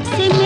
It's.